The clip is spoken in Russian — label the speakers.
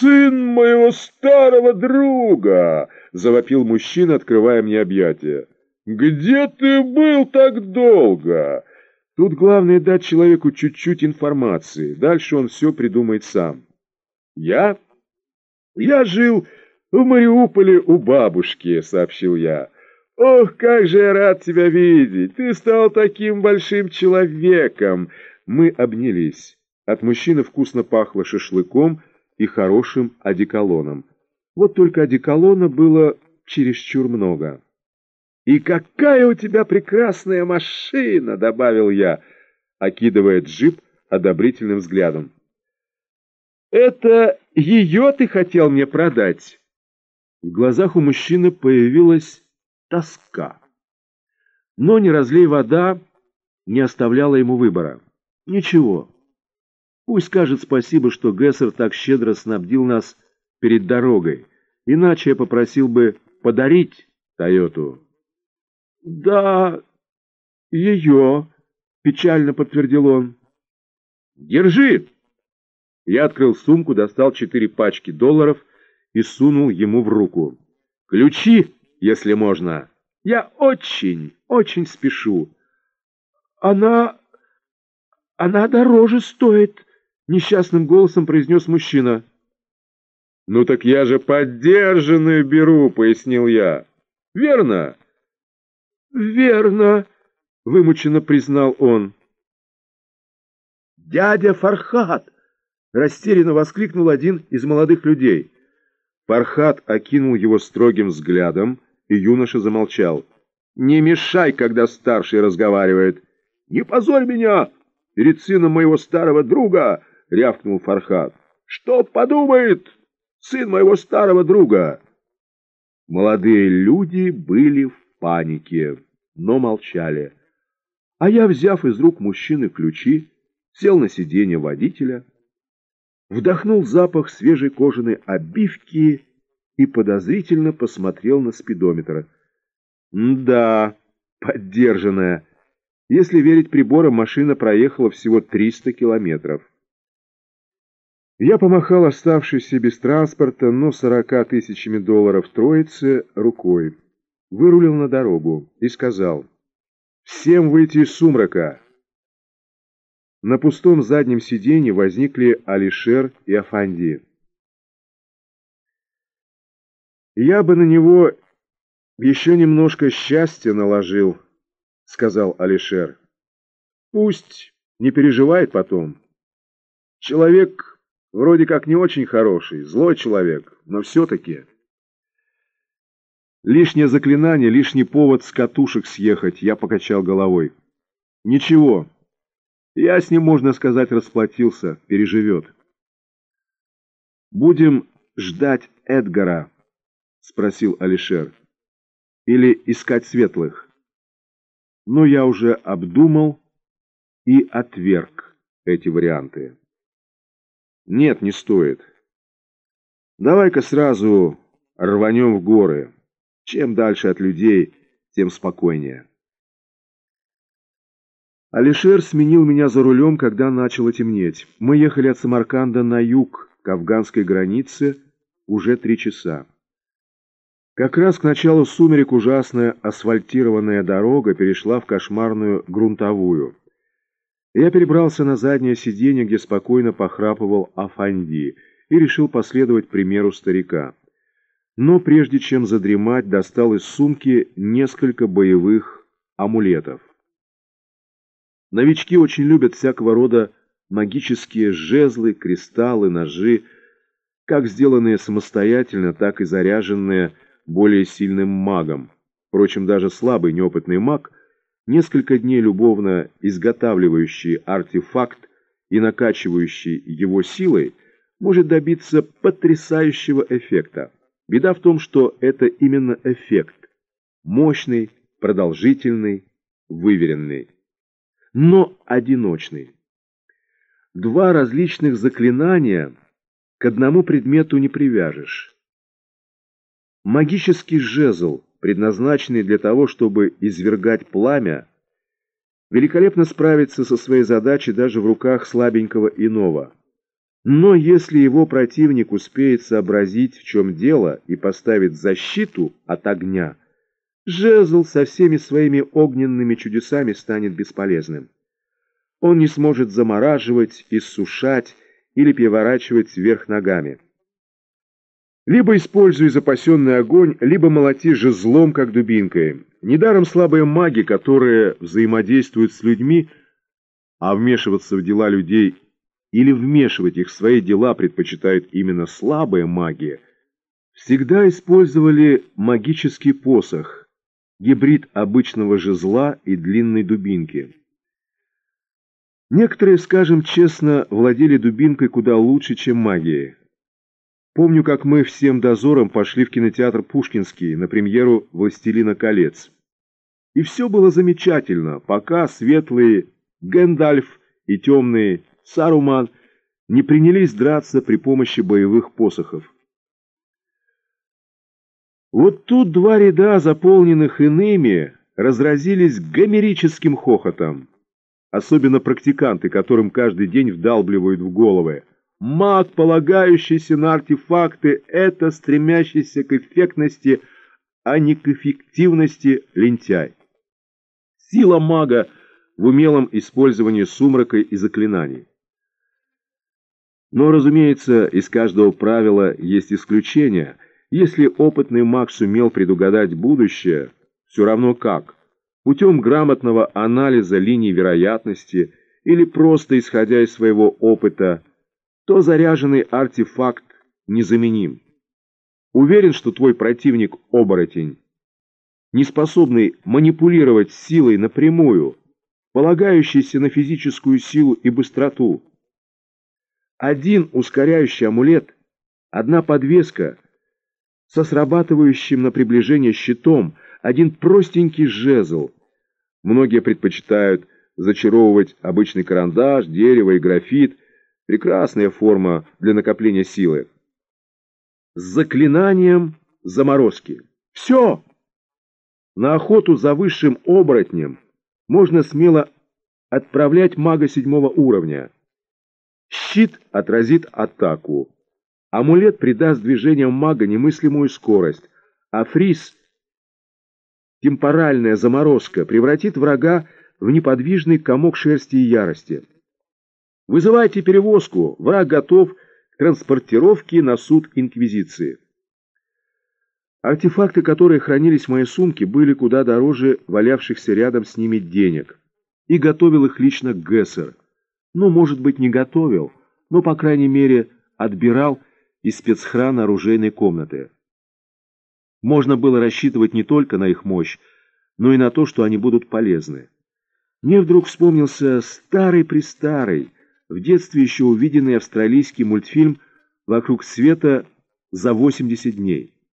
Speaker 1: сын моего старого друга!» — завопил мужчина, открывая мне объятия. «Где ты был так долго?» Тут главное дать человеку чуть-чуть информации. Дальше он все придумает сам. «Я? Я жил в Мариуполе у бабушки», — сообщил я. «Ох, как же я рад тебя видеть! Ты стал таким большим человеком!» Мы обнялись. От мужчины вкусно пахло шашлыком и хорошим одеколоном. Вот только одеколона было чересчур много. «И какая у тебя прекрасная машина!» — добавил я, окидывая джип одобрительным взглядом. «Это ее ты хотел мне продать?» В глазах у мужчины появилась тоска. Но не разлей вода не оставляла ему выбора. Ничего. Пусть скажет спасибо, что Гессер так щедро снабдил нас перед дорогой. Иначе я попросил бы подарить Тойоту. «Да, ее», — печально подтвердил он. «Держи!» Я открыл сумку, достал четыре пачки долларов и сунул ему в руку. «Ключи, если можно. Я очень, очень спешу». «Она... она дороже стоит», — несчастным голосом произнес мужчина. «Ну так я же поддержанную беру», — пояснил я. «Верно?» «Верно», — вымученно признал он. «Дядя Фархат!» — растерянно воскликнул один из молодых людей. Фархат окинул его строгим взглядом, и юноша замолчал. «Не мешай, когда старший разговаривает!» «Не позорь меня перед сыном моего старого друга!» — рявкнул Фархат. «Что подумает сын моего старого друга?» Молодые люди были в панике, но молчали. А я, взяв из рук мужчины ключи, сел на сиденье водителя, вдохнул запах свежей кожаной обивки и подозрительно посмотрел на спидометр. Да, поддержанная. Если верить приборам, машина проехала всего 300 километров. Я помахал оставшейся без транспорта, но сорока тысячами долларов троице рукой вырулил на дорогу и сказал «Всем выйти из сумрака!» На пустом заднем сиденье возникли Алишер и Афанди. «Я бы на него еще немножко счастья наложил», — сказал Алишер. «Пусть не переживает потом. Человек вроде как не очень хороший, злой человек, но все-таки...» Лишнее заклинание, лишний повод с катушек съехать, я покачал головой. Ничего, я с ним, можно сказать, расплатился, переживет. Будем ждать Эдгара, спросил Алишер. Или искать светлых? Но я уже обдумал и отверг эти варианты. Нет, не стоит. Давай-ка сразу рванем в горы. Чем дальше от людей, тем спокойнее. Алишер сменил меня за рулем, когда начало темнеть. Мы ехали от Самарканда на юг, к афганской границе, уже три часа. Как раз к началу сумерек ужасная асфальтированная дорога перешла в кошмарную грунтовую. Я перебрался на заднее сиденье, где спокойно похрапывал Афанди, и решил последовать примеру старика но прежде чем задремать, достал из сумки несколько боевых амулетов. Новички очень любят всякого рода магические жезлы, кристаллы, ножи, как сделанные самостоятельно, так и заряженные более сильным магом. Впрочем, даже слабый неопытный маг, несколько дней любовно изготавливающий артефакт и накачивающий его силой, может добиться потрясающего эффекта. Беда в том, что это именно эффект. Мощный, продолжительный, выверенный. Но одиночный. Два различных заклинания к одному предмету не привяжешь. Магический жезл, предназначенный для того, чтобы извергать пламя, великолепно справится со своей задачей даже в руках слабенького иного. Но если его противник успеет сообразить, в чем дело, и поставит защиту от огня, жезл со всеми своими огненными чудесами станет бесполезным. Он не сможет замораживать, иссушать или переворачивать вверх ногами. Либо используй запасенный огонь, либо молоти жезлом, как дубинкой. Недаром слабые маги, которые взаимодействуют с людьми, а вмешиваться в дела людей или вмешивать их в свои дела предпочитают именно слабые маги, всегда использовали магический посох, гибрид обычного жезла и длинной дубинки. Некоторые, скажем честно, владели дубинкой куда лучше, чем магией. Помню, как мы всем дозором пошли в кинотеатр «Пушкинский» на премьеру «Властелина колец». И все было замечательно, пока светлые Гэндальф и темные Саруман не принялись драться при помощи боевых посохов. Вот тут два ряда, заполненных иными, разразились гомерическим хохотом. Особенно практиканты, которым каждый день вдалбливают в головы. Маг, полагающийся на артефакты, это стремящийся к эффектности, а не к эффективности лентяй. Сила мага в умелом использовании сумрака и заклинаний. Но, разумеется, из каждого правила есть исключения. Если опытный маг сумел предугадать будущее, все равно как, путем грамотного анализа линий вероятности или просто исходя из своего опыта, то заряженный артефакт незаменим. Уверен, что твой противник – оборотень, не способный манипулировать силой напрямую, полагающийся на физическую силу и быстроту. Один ускоряющий амулет, одна подвеска со срабатывающим на приближение щитом, один простенький жезл. Многие предпочитают зачаровывать обычный карандаш, дерево и графит – Прекрасная форма для накопления силы. С заклинанием заморозки. Все! На охоту за высшим оборотнем можно смело отправлять мага седьмого уровня. Щит отразит атаку. Амулет придаст движениям мага немыслимую скорость, а фриз, темпоральная заморозка, превратит врага в неподвижный комок шерсти и ярости. Вызывайте перевозку, враг готов к транспортировке на суд Инквизиции. Артефакты, которые хранились в моей сумке, были куда дороже валявшихся рядом с ними денег. И готовил их лично Гессер. Ну, может быть, не готовил, но, по крайней мере, отбирал из спецхрана оружейной комнаты. Можно было рассчитывать не только на их мощь, но и на то, что они будут полезны. Мне вдруг вспомнился старый-престарый, в детстве еще увиденный австралийский мультфильм «Вокруг света за 80 дней».